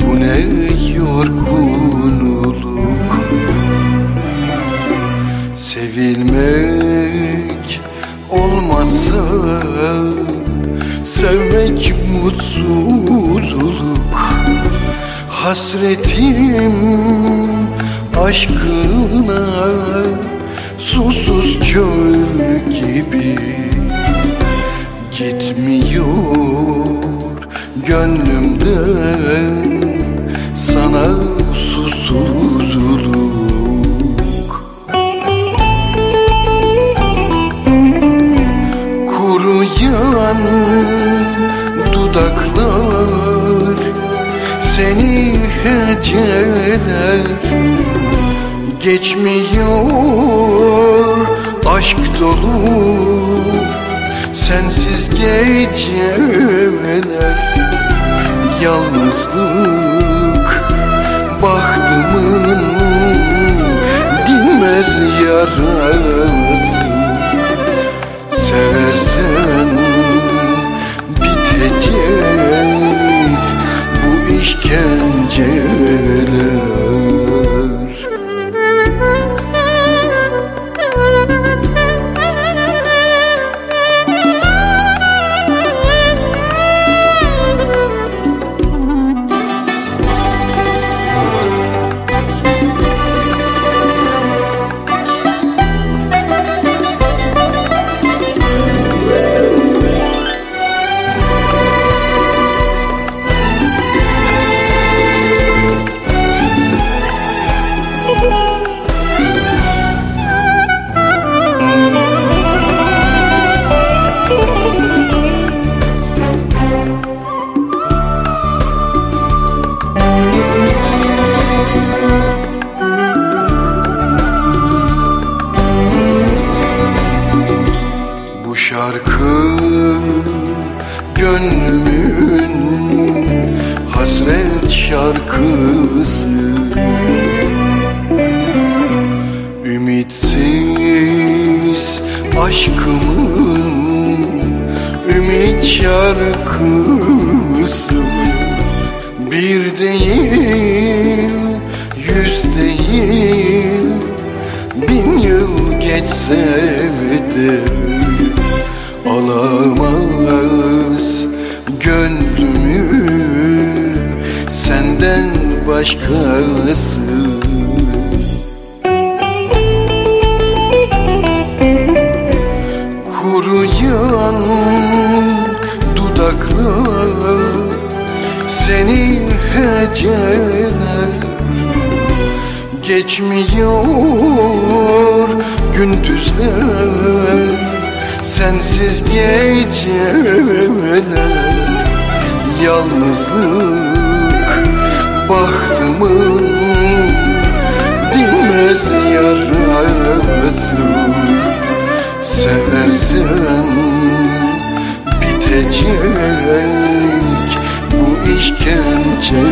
Bu ne yorgunluk? Sevilmek olmasa Sevmek mutsuzluk. Hasretim aşkına Susuz çöl gibi Gitmiyor gönlümden Sana susuzluk. Kuruyan dudaklar Seni heceler. Geçmiyor aşk dolu Sensiz geceler Yalnızlık bahtımın dinmez yarası Bu şarkı gönlümün hasret şarkısı. Ümitsiz aşkımın ümit şarkısı. Bir değil, başkası Kuruyan dudaklar Seni heceler. Geçmiyor gündüzler Sensiz geceler. Yalnızlık bahtımın dinmez yarası Seversen bitecek bu işkence